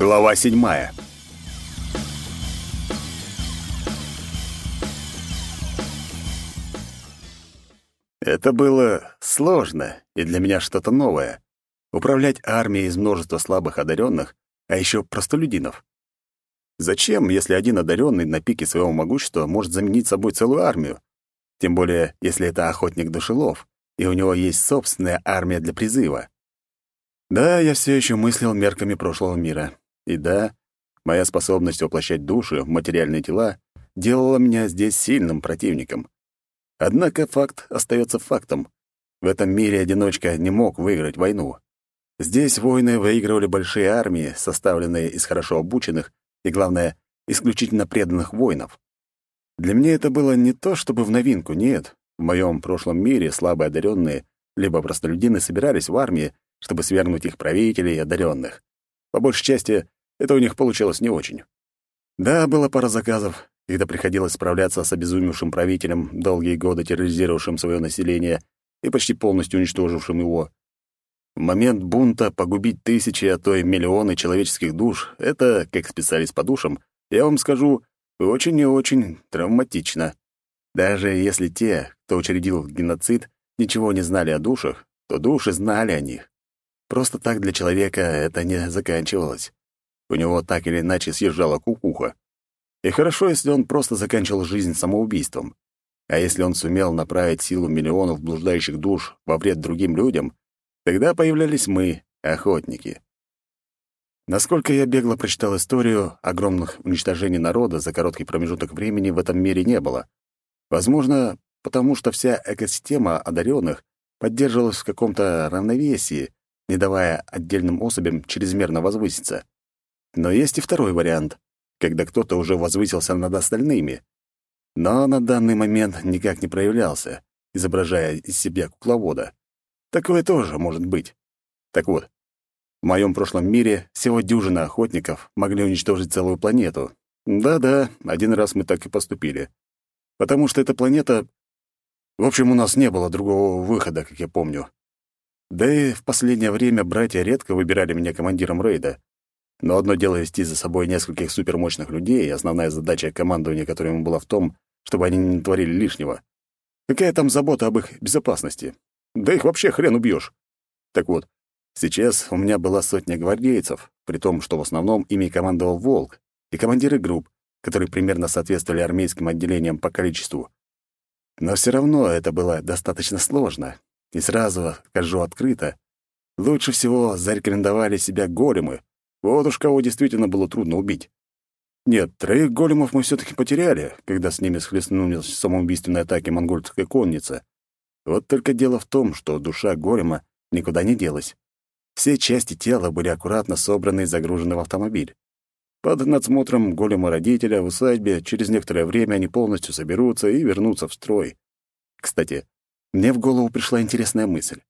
Глава седьмая. Это было сложно и для меня что-то новое. Управлять армией из множества слабых одаренных, а еще простолюдинов. Зачем, если один одаренный на пике своего могущества может заменить собой целую армию? Тем более, если это охотник душелов, и у него есть собственная армия для призыва. Да, я все еще мыслил мерками прошлого мира. И да, моя способность воплощать души в материальные тела делала меня здесь сильным противником. Однако факт остается фактом. В этом мире одиночка не мог выиграть войну. Здесь войны выигрывали большие армии, составленные из хорошо обученных и, главное, исключительно преданных воинов. Для меня это было не то, чтобы в новинку, нет. В моем прошлом мире слабо одаренные либо простолюдины собирались в армии, чтобы свергнуть их правителей и одаренных. По большей части, это у них получилось не очень. Да, было пара заказов, когда приходилось справляться с обезумевшим правителем, долгие годы терроризировавшим свое население и почти полностью уничтожившим его. В момент бунта погубить тысячи, а то и миллионы человеческих душ — это, как специалист по душам, я вам скажу, очень и очень травматично. Даже если те, кто учредил геноцид, ничего не знали о душах, то души знали о них. Просто так для человека это не заканчивалось. У него так или иначе съезжала кукуха. И хорошо, если он просто заканчивал жизнь самоубийством. А если он сумел направить силу миллионов блуждающих душ во вред другим людям, тогда появлялись мы, охотники. Насколько я бегло прочитал историю, огромных уничтожений народа за короткий промежуток времени в этом мире не было. Возможно, потому что вся экосистема одаренных поддерживалась в каком-то равновесии, не давая отдельным особям чрезмерно возвыситься. Но есть и второй вариант, когда кто-то уже возвысился над остальными. Но на данный момент никак не проявлялся, изображая из себя кукловода. Такое тоже может быть. Так вот, в моем прошлом мире всего дюжина охотников могли уничтожить целую планету. Да-да, один раз мы так и поступили. Потому что эта планета... В общем, у нас не было другого выхода, как я помню. Да и в последнее время братья редко выбирали меня командиром рейда. Но одно дело вести за собой нескольких супермощных людей, и основная задача командования которым была в том, чтобы они не творили лишнего. Какая там забота об их безопасности? Да их вообще хрен убьешь. Так вот, сейчас у меня была сотня гвардейцев, при том, что в основном ими командовал Волк, и командиры групп, которые примерно соответствовали армейским отделениям по количеству. Но все равно это было достаточно сложно, и сразу скажу открыто, лучше всего зарекомендовали себя големы. Вот уж кого действительно было трудно убить. Нет, троих големов мы все таки потеряли, когда с ними схлестнулись в самоубийственной атаке монгольская конница. Вот только дело в том, что душа голема никуда не делась. Все части тела были аккуратно собраны и загружены в автомобиль. Под надсмотром голема родителя в усадьбе через некоторое время они полностью соберутся и вернутся в строй. Кстати, мне в голову пришла интересная мысль.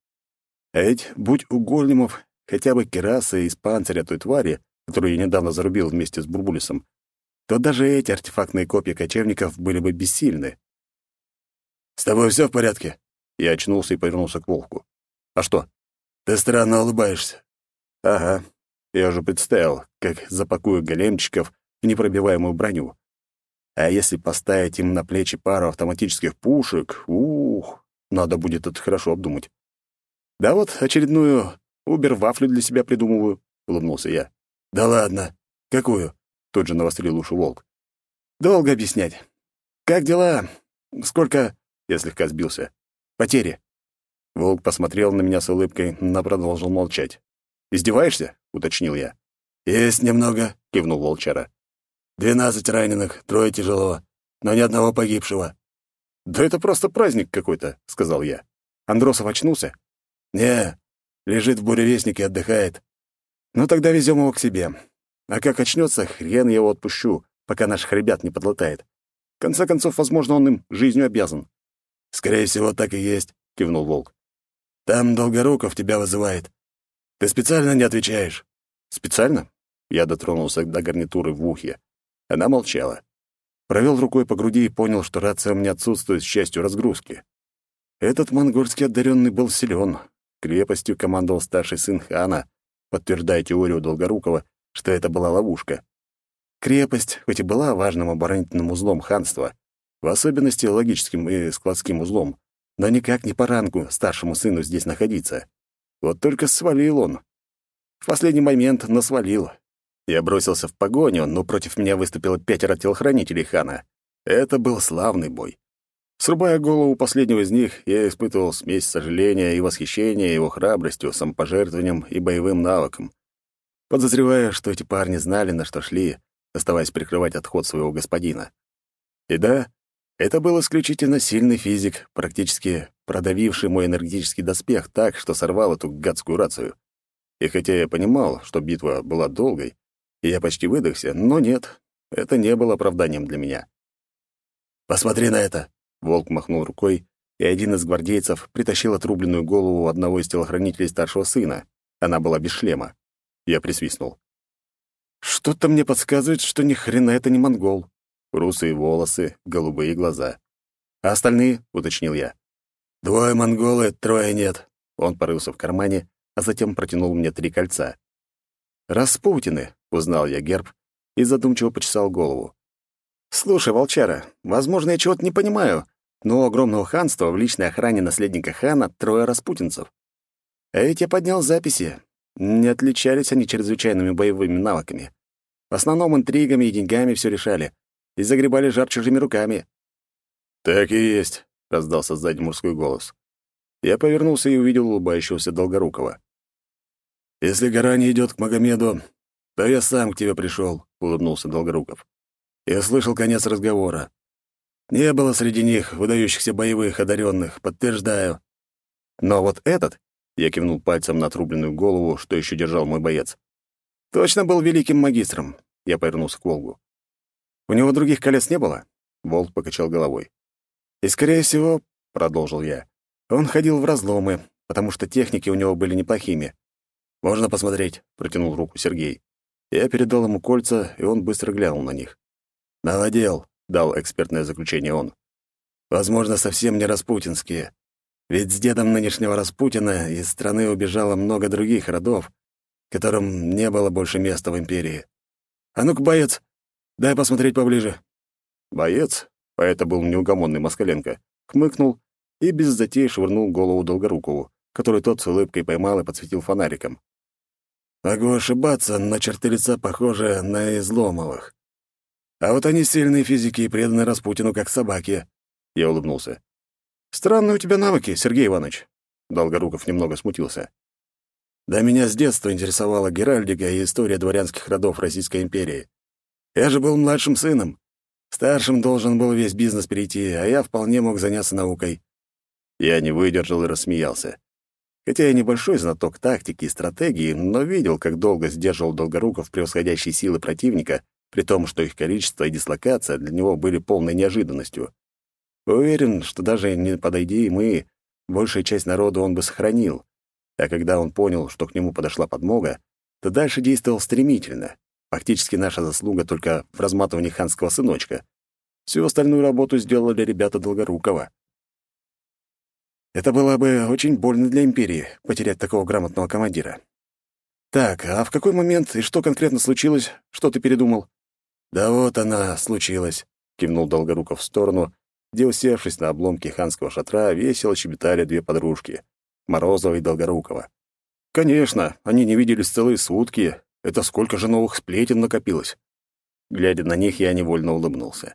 А ведь, будь у големов хотя бы кераса из панциря той твари, которую я недавно зарубил вместе с Бурбулисом, то даже эти артефактные копья кочевников были бы бессильны. «С тобой все в порядке?» Я очнулся и повернулся к Волку. «А что?» «Ты странно улыбаешься». «Ага. Я уже представил, как запакую големчиков в непробиваемую броню. А если поставить им на плечи пару автоматических пушек, ух, надо будет это хорошо обдумать. Да вот, очередную убер-вафлю для себя придумываю, — улыбнулся я. Да ладно. Какую? Тут же навострил уши волк. Долго объяснять. Как дела? Сколько... Я слегка сбился. Потери. Волк посмотрел на меня с улыбкой, но продолжил молчать. «Издеваешься?» — уточнил я. «Есть немного», — кивнул волчара. «Двенадцать раненых, трое тяжело, но ни одного погибшего. «Да это просто праздник какой-то», — сказал я. «Андросов очнулся?» «Не, лежит в буревестнике, отдыхает». «Ну тогда везем его к себе. А как очнется, хрен я его отпущу, пока наших ребят не подлатает. В конце концов, возможно, он им жизнью обязан». «Скорее всего, так и есть», — кивнул Волк. «Там Долгоруков тебя вызывает. Ты специально не отвечаешь?» «Специально?» Я дотронулся до гарнитуры в ухе. Она молчала. Провел рукой по груди и понял, что рация у меня отсутствует с частью разгрузки. Этот монгольский одаренный был силен. Крепостью командовал старший сын хана, подтверждая теорию Долгорукова, что это была ловушка. Крепость, хоть и была важным оборонительным узлом ханства, в особенности логическим и складским узлом, но никак не по рангу старшему сыну здесь находиться. Вот только свалил он. В последний момент насвалил. Я бросился в погоню, но против меня выступило пятеро телохранителей хана. Это был славный бой. Срубая голову последнего из них, я испытывал смесь сожаления и восхищения его храбростью, самопожертвованием и боевым навыком. Подозревая, что эти парни знали, на что шли, оставаясь прикрывать отход своего господина. И да, это был исключительно сильный физик, практически продавивший мой энергетический доспех так, что сорвал эту гадскую рацию. И хотя я понимал, что битва была долгой, и я почти выдохся, но нет, это не было оправданием для меня. «Посмотри на это!» Волк махнул рукой, и один из гвардейцев притащил отрубленную голову одного из телохранителей старшего сына. Она была без шлема. Я присвистнул. «Что-то мне подсказывает, что ни хрена это не монгол. Русые волосы, голубые глаза. А остальные?» — уточнил я. «Двое монголы, трое нет». Он порылся в кармане, а затем протянул мне три кольца. «Распутины», — узнал я герб и задумчиво почесал голову. «Слушай, волчара, возможно, я чего-то не понимаю, но у огромного ханства в личной охране наследника хана трое распутинцев. А ведь я поднял записи. Не отличались они чрезвычайными боевыми навыками. В основном интригами и деньгами все решали и загребали жар чужими руками». «Так и есть», — раздался сзади мужской голос. Я повернулся и увидел улыбающегося Долгорукова. «Если гора не идет к Магомеду, то я сам к тебе пришел», — улыбнулся Долгоруков. Я слышал конец разговора. Не было среди них выдающихся боевых одаренных, подтверждаю. Но вот этот, я кивнул пальцем на отрубленную голову, что еще держал мой боец, точно был великим магистром. Я повернулся к Волгу. У него других колец не было? Волк покачал головой. И, скорее всего, продолжил я, он ходил в разломы, потому что техники у него были неплохими. «Можно посмотреть?» — протянул руку Сергей. Я передал ему кольца, и он быстро глянул на них. «Наводел», — дал экспертное заключение он. «Возможно, совсем не распутинские. Ведь с дедом нынешнего Распутина из страны убежало много других родов, которым не было больше места в империи. А ну-ка, боец, дай посмотреть поближе». Боец, а это был неугомонный Москаленко, хмыкнул и без затей швырнул голову Долгорукову, который тот с улыбкой поймал и подсветил фонариком. «Могу ошибаться, но черты лица похожи на изломовых. А вот они сильные физики и преданы Распутину, как собаки. Я улыбнулся. Странные у тебя навыки, Сергей Иванович. Долгоруков немного смутился. Да меня с детства интересовала геральдика и история дворянских родов Российской империи. Я же был младшим сыном. Старшим должен был весь бизнес перейти, а я вполне мог заняться наукой. Я не выдержал и рассмеялся. Хотя я небольшой знаток тактики и стратегии, но видел, как долго сдерживал Долгоруков превосходящие силы противника при том, что их количество и дислокация для него были полной неожиданностью. Уверен, что даже не подойди мы, большая часть народа он бы сохранил. А когда он понял, что к нему подошла подмога, то дальше действовал стремительно. Фактически наша заслуга только в разматывании ханского сыночка. Всю остальную работу сделали ребята Долгорукова. Это было бы очень больно для империи — потерять такого грамотного командира. Так, а в какой момент и что конкретно случилось? Что ты передумал? «Да вот она случилась», — кивнул Долгоруков в сторону, где, усевшись на обломке ханского шатра, весело щебетали две подружки — Морозова и Долгорукова. «Конечно, они не виделись целые сутки. Это сколько же новых сплетен накопилось?» Глядя на них, я невольно улыбнулся.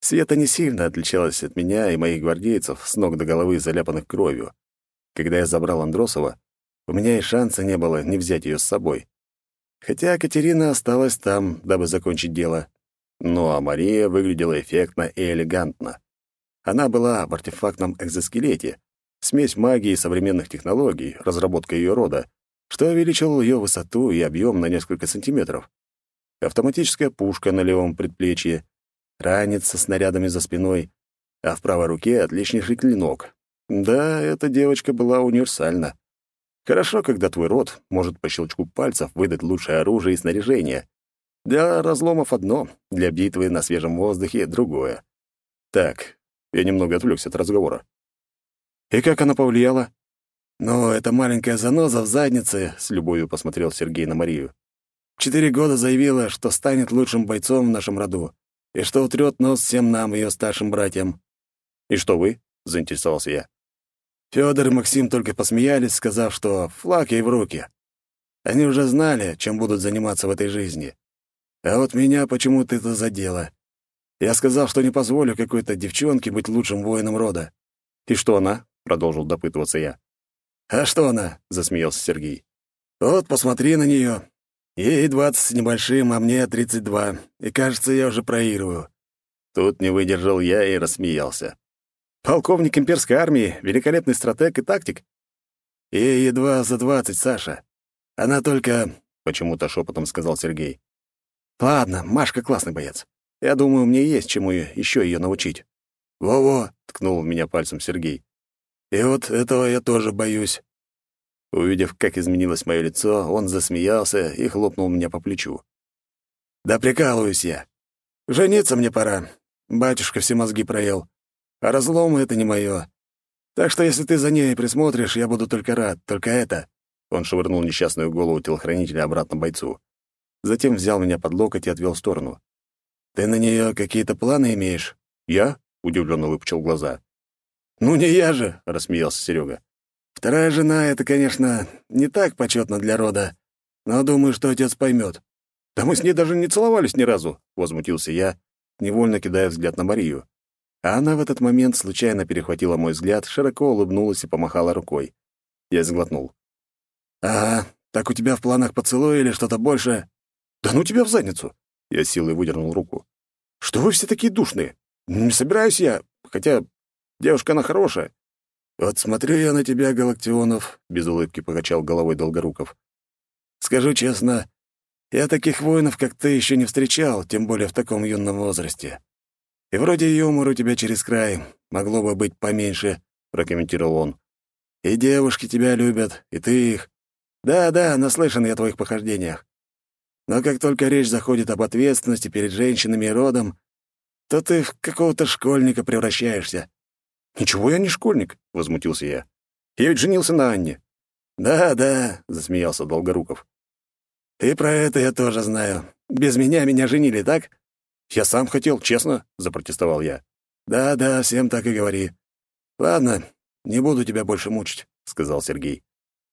Света не сильно отличалась от меня и моих гвардейцев, с ног до головы заляпанных кровью. Когда я забрал Андросова, у меня и шанса не было не взять ее с собой. Хотя Катерина осталась там, дабы закончить дело. Ну а Мария выглядела эффектно и элегантно. Она была в артефактном экзоскелете, смесь магии и современных технологий, разработка ее рода, что увеличило ее высоту и объем на несколько сантиметров. Автоматическая пушка на левом предплечье, ранец со снарядами за спиной, а в правой руке отличнейший клинок. Да, эта девочка была универсальна. Хорошо, когда твой род может по щелчку пальцев выдать лучшее оружие и снаряжение. Для разломов одно, для битвы на свежем воздухе другое. Так, я немного отвлекся от разговора. И как она повлияла? Ну, эта маленькая заноза в заднице, с любовью посмотрел Сергей на Марию. четыре года заявила, что станет лучшим бойцом в нашем роду и что утрет нос всем нам, ее старшим братьям. «И что вы?» — заинтересовался я. Фёдор и Максим только посмеялись, сказав, что флаг ей в руки. Они уже знали, чем будут заниматься в этой жизни. А вот меня почему-то это задело. Я сказал, что не позволю какой-то девчонке быть лучшим воином рода. «И что она?» — продолжил допытываться я. «А что она?» — засмеялся Сергей. «Вот, посмотри на нее. Ей двадцать с небольшим, а мне тридцать два. И, кажется, я уже проигрываю». Тут не выдержал я и рассмеялся. «Полковник имперской армии, великолепный стратег и тактик?» «Ей едва за двадцать, Саша. Она только...» — почему-то шепотом сказал Сергей. «Ладно, Машка классный боец. Я думаю, мне есть чему еще ее научить». «Во-во!» — ткнул в меня пальцем Сергей. «И вот этого я тоже боюсь». Увидев, как изменилось мое лицо, он засмеялся и хлопнул меня по плечу. «Да прикалываюсь я. Жениться мне пора. Батюшка все мозги проел. А разломы — это не мое. Так что если ты за ней присмотришь, я буду только рад. Только это...» Он швырнул несчастную голову телохранителя обратно бойцу. Затем взял меня под локоть и отвел в сторону. «Ты на нее какие-то планы имеешь?» «Я?» — удивленно выпучил глаза. «Ну не я же!» — рассмеялся Серега. Вторая жена — это, конечно, не так почетно для рода, но думаю, что отец поймет. Да мы с ней даже не целовались ни разу, — возмутился я, невольно кидая взгляд на Марию. А она в этот момент случайно перехватила мой взгляд, широко улыбнулась и помахала рукой. Я сглотнул. «Ага, так у тебя в планах поцелуй или что-то больше?» «Да ну тебя в задницу!» Я силой выдернул руку. «Что вы все такие душные? Не собираюсь я, хотя девушка она хорошая. «Вот смотрю я на тебя, Галактионов», — без улыбки покачал головой Долгоруков. «Скажу честно, я таких воинов, как ты, еще не встречал, тем более в таком юном возрасте. И вроде юмор у тебя через край, могло бы быть поменьше», — прокомментировал он. «И девушки тебя любят, и ты их. Да-да, наслышан я о твоих похождениях. Но как только речь заходит об ответственности перед женщинами и родом, то ты в какого-то школьника превращаешься. «Ничего я не школьник», — возмутился я. «Я ведь женился на Анне». «Да, да», — засмеялся Долгоруков. «И про это я тоже знаю. Без меня меня женили, так?» «Я сам хотел, честно», — запротестовал я. «Да, да, всем так и говори. Ладно, не буду тебя больше мучить», — сказал Сергей.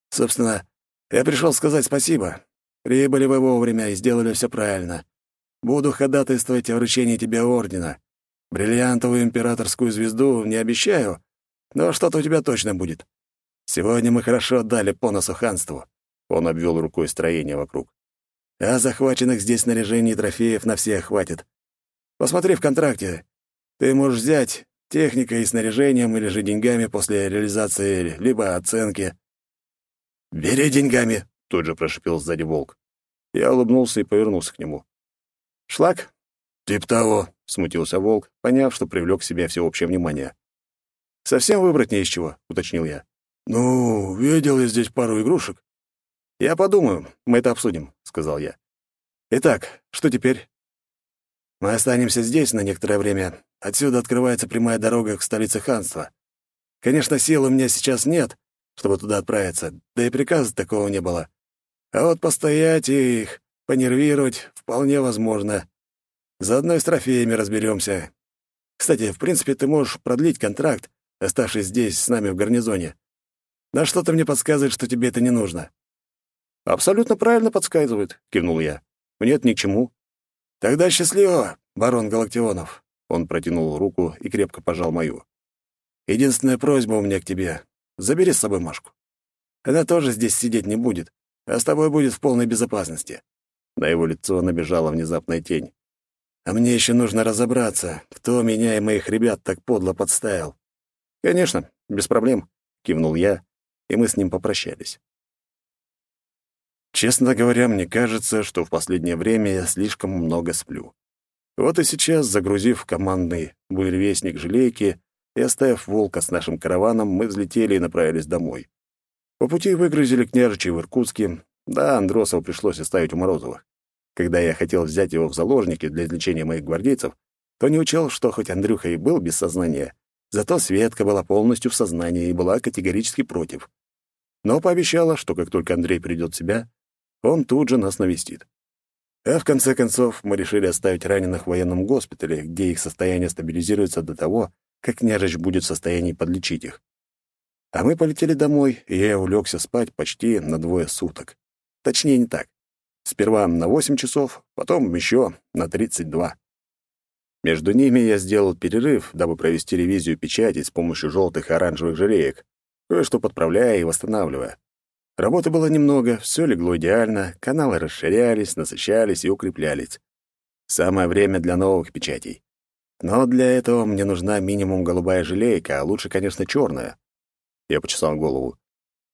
«Собственно, я пришел сказать спасибо. Прибыли вы вовремя и сделали все правильно. Буду ходатайствовать о вручении тебе ордена. Бриллиантовую императорскую звезду не обещаю, но что-то у тебя точно будет. Сегодня мы хорошо отдали по носу ханству». Он обвел рукой строение вокруг. «А захваченных здесь снаряжений и трофеев на всех хватит. Посмотри в контракте. Ты можешь взять техникой и снаряжением или же деньгами после реализации, либо оценки». «Бери деньгами», — тут же прошипел сзади волк. Я улыбнулся и повернулся к нему. «Шлак?» «Тип того», — смутился волк, поняв, что привлек к себе всеобщее внимание. «Совсем выбрать не из чего», — уточнил я. «Ну, видел я здесь пару игрушек». «Я подумаю, мы это обсудим», — сказал я. «Итак, что теперь?» «Мы останемся здесь на некоторое время. Отсюда открывается прямая дорога к столице ханства. Конечно, сил у меня сейчас нет, чтобы туда отправиться, да и приказа такого не было. А вот постоять и их понервировать вполне возможно. Заодно и с трофеями разберемся. Кстати, в принципе, ты можешь продлить контракт, оставшись здесь с нами в гарнизоне. Но что-то мне подсказывает, что тебе это не нужно». «Абсолютно правильно подсказывает», — кивнул я. «Мне это ни к чему». «Тогда счастливо, барон Галактионов». Он протянул руку и крепко пожал мою. «Единственная просьба у меня к тебе. Забери с собой Машку. Она тоже здесь сидеть не будет, а с тобой будет в полной безопасности». На его лицо набежала внезапная тень. А мне еще нужно разобраться, кто меня и моих ребят так подло подставил. Конечно, без проблем, кивнул я, и мы с ним попрощались. Честно говоря, мне кажется, что в последнее время я слишком много сплю. Вот и сейчас, загрузив командный буревестник желейки и оставив волка с нашим караваном, мы взлетели и направились домой. По пути выгрузили княжичей в Иркутске. Да, Андросова пришлось оставить у Морозовых. Когда я хотел взять его в заложники для излечения моих гвардейцев, то не учел, что хоть Андрюха и был без сознания, зато Светка была полностью в сознании и была категорически против. Но пообещала, что как только Андрей придет в себя, он тут же нас навестит. А в конце концов мы решили оставить раненых в военном госпитале, где их состояние стабилизируется до того, как княжич будет в состоянии подлечить их. А мы полетели домой, и я улегся спать почти на двое суток. Точнее, не так. Сперва на 8 часов, потом еще на 32. Между ними я сделал перерыв, дабы провести ревизию печати с помощью желтых и оранжевых жалеек, кое-что подправляя и восстанавливая. Работы было немного, все легло идеально, каналы расширялись, насыщались и укреплялись. Самое время для новых печатей. Но для этого мне нужна минимум голубая желейка, а лучше, конечно, черная. Я почесал голову.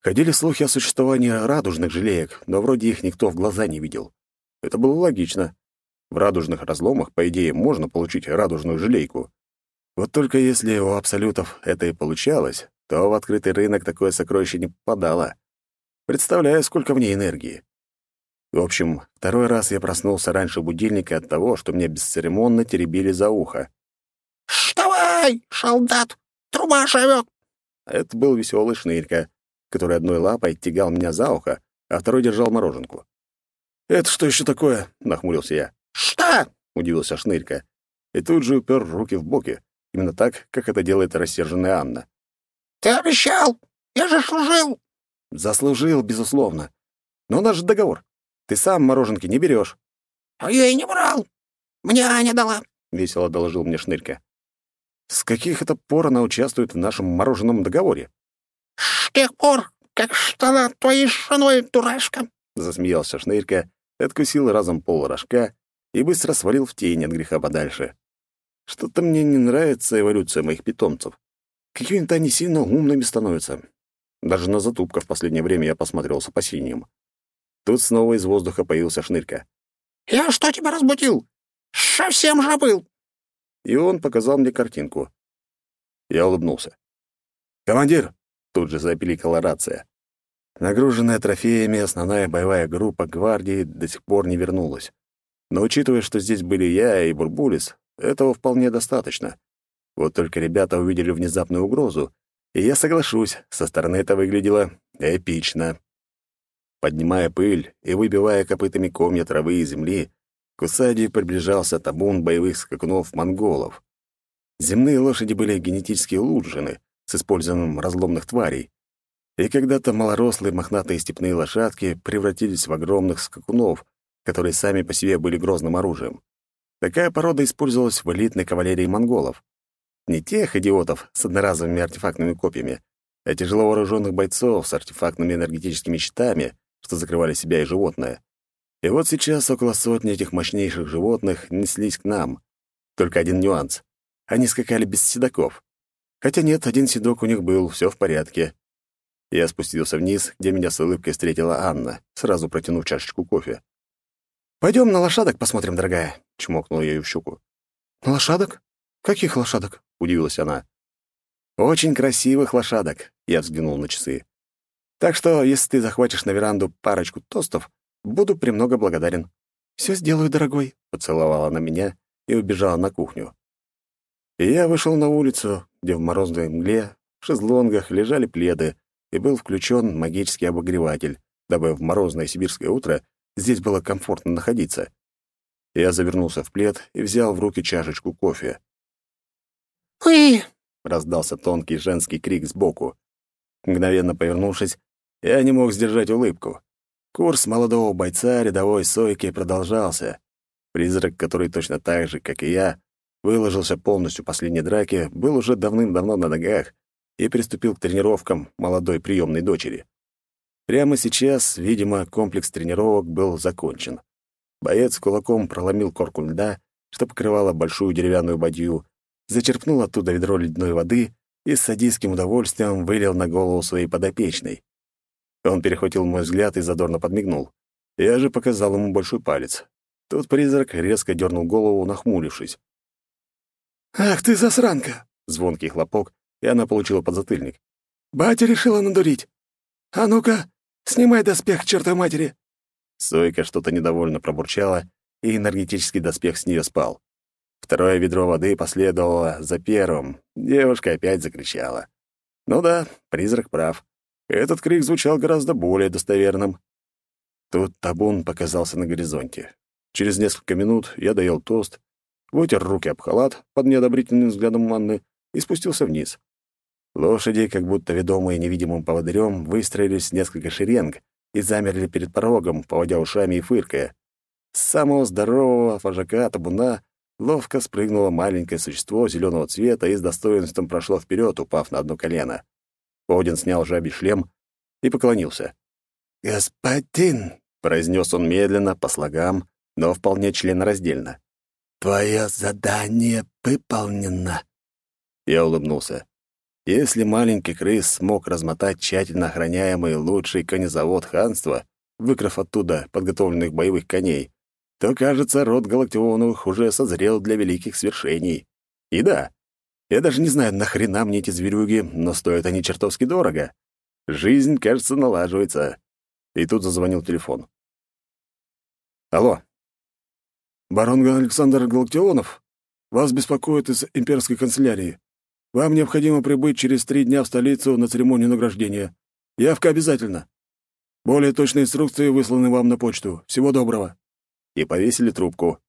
Ходили слухи о существовании радужных желеек, но вроде их никто в глаза не видел. Это было логично. В радужных разломах, по идее, можно получить радужную желейку. Вот только если у абсолютов это и получалось, то в открытый рынок такое сокровище не попадало. Представляю, сколько в ней энергии. В общем, второй раз я проснулся раньше будильника от того, что меня бесцеремонно теребили за ухо. «Вставай, солдат! Труба живет!» Это был веселый шнырька, который одной лапой тягал меня за ухо, а второй держал мороженку. «Это что еще такое?» — нахмурился я. «Что?» — удивился шнырька. И тут же упер руки в боки, именно так, как это делает рассерженная Анна. «Ты обещал! Я же служил!» Заслужил, безусловно. Но у нас же договор. Ты сам мороженки не берешь. А я и не брал. Мне Аня дала. Весело доложил мне Шнырька. С каких это пор она участвует в нашем мороженом договоре? С тех пор, как стала твоей женой, дурашка. Засмеялся Шнырька, откусил разом пол рожка и быстро свалил в тень от греха подальше. Что-то мне не нравится эволюция моих питомцев. Какими-то они сильно умными становятся. Даже на затупка в последнее время я посмотрел с опасением. Тут снова из воздуха появился шнырька. «Я что тебя разбудил? Совсем забыл!» И он показал мне картинку. Я улыбнулся. «Командир!» — тут же запиликала рация. Нагруженная трофеями, основная боевая группа гвардии до сих пор не вернулась. Но учитывая, что здесь были я и Бурбулис, этого вполне достаточно. Вот только ребята увидели внезапную угрозу и я соглашусь, со стороны это выглядело эпично. Поднимая пыль и выбивая копытами комья травы и земли, к усаде приближался табун боевых скакунов-монголов. Земные лошади были генетически улучшены, с использованием разломных тварей. И когда-то малорослые мохнатые степные лошадки превратились в огромных скакунов, которые сами по себе были грозным оружием. Такая порода использовалась в элитной кавалерии монголов. Не тех идиотов с одноразовыми артефактными копьями, а тяжело вооруженных бойцов с артефактными энергетическими щитами, что закрывали себя и животное. И вот сейчас около сотни этих мощнейших животных неслись к нам. Только один нюанс. Они скакали без седаков. Хотя нет, один седок у них был, все в порядке. Я спустился вниз, где меня с улыбкой встретила Анна, сразу протянув чашечку кофе. «Пойдем на лошадок посмотрим, дорогая», — чмокнула я ее в щеку. «На лошадок? Каких лошадок?» — удивилась она. «Очень красивых лошадок», — я взглянул на часы. «Так что, если ты захватишь на веранду парочку тостов, буду премного благодарен». «Все сделаю, дорогой», — поцеловала она меня и убежала на кухню. И я вышел на улицу, где в морозной мгле в шезлонгах лежали пледы, и был включен магический обогреватель, дабы в морозное сибирское утро здесь было комфортно находиться. Я завернулся в плед и взял в руки чашечку кофе. «Уи!» — раздался тонкий женский крик сбоку. Мгновенно повернувшись, я не мог сдержать улыбку. Курс молодого бойца рядовой сойки продолжался. Призрак, который точно так же, как и я, выложился полностью последней драки, был уже давным-давно на ногах и приступил к тренировкам молодой приемной дочери. Прямо сейчас, видимо, комплекс тренировок был закончен. Боец кулаком проломил корку льда, что покрывало большую деревянную бадью, зачерпнул оттуда ведро ледяной воды и с садистским удовольствием вылил на голову своей подопечной. Он перехватил мой взгляд и задорно подмигнул. Я же показал ему большой палец. Тут призрак резко дернул голову, нахмурившись. «Ах ты засранка!» — звонкий хлопок, и она получила подзатыльник. «Батя решила надурить! А ну-ка, снимай доспех, чертой матери!» Сойка что-то недовольно пробурчала, и энергетический доспех с нее спал. Второе ведро воды последовало за первым. Девушка опять закричала. Ну да, призрак прав. Этот крик звучал гораздо более достоверным. Тут табун показался на горизонте. Через несколько минут я доел тост, вытер руки об халат под неодобрительным взглядом Манны и спустился вниз. Лошади, как будто ведомые невидимым поводырем, выстроились в несколько шеренг и замерли перед порогом, поводя ушами и фыркая. С самого здорового вожака табуна ловко спрыгнуло маленькое существо зеленого цвета и с достоинством прошло вперед, упав на одно колено. Один снял жабий шлем и поклонился. «Господин!» — произнес он медленно, по слогам, но вполне членораздельно. «Твое задание выполнено!» Я улыбнулся. Если маленький крыс смог размотать тщательно охраняемый лучший конезавод ханства, выкрав оттуда подготовленных боевых коней, то, кажется, род Галактионовых уже созрел для великих свершений. И да, я даже не знаю, нахрена мне эти зверюги, но стоят они чертовски дорого. Жизнь, кажется, налаживается. И тут зазвонил телефон. Алло. Барон Александр Галактионов? Вас беспокоит из имперской канцелярии. Вам необходимо прибыть через три дня в столицу на церемонию награждения. Явка обязательно. Более точные инструкции высланы вам на почту. Всего доброго». И повесили трубку.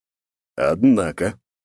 Однако...